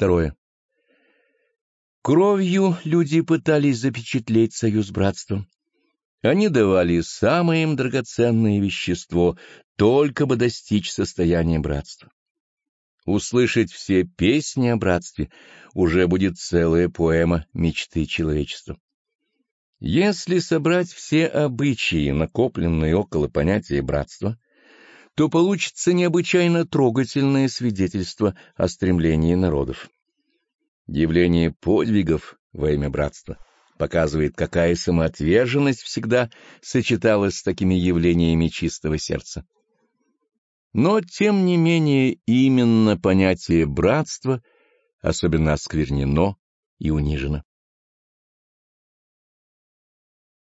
Второе. Кровью люди пытались запечатлеть союз братства. Они давали самое им драгоценное вещество, только бы достичь состояния братства. Услышать все песни о братстве уже будет целая поэма мечты человечества. Если собрать все обычаи, накопленные около понятия братства, то получится необычайно трогательное свидетельство о стремлении народов. Явление подвигов во имя братства показывает, какая самоотверженность всегда сочеталась с такими явлениями чистого сердца. Но, тем не менее, именно понятие братства особенно осквернено и унижено.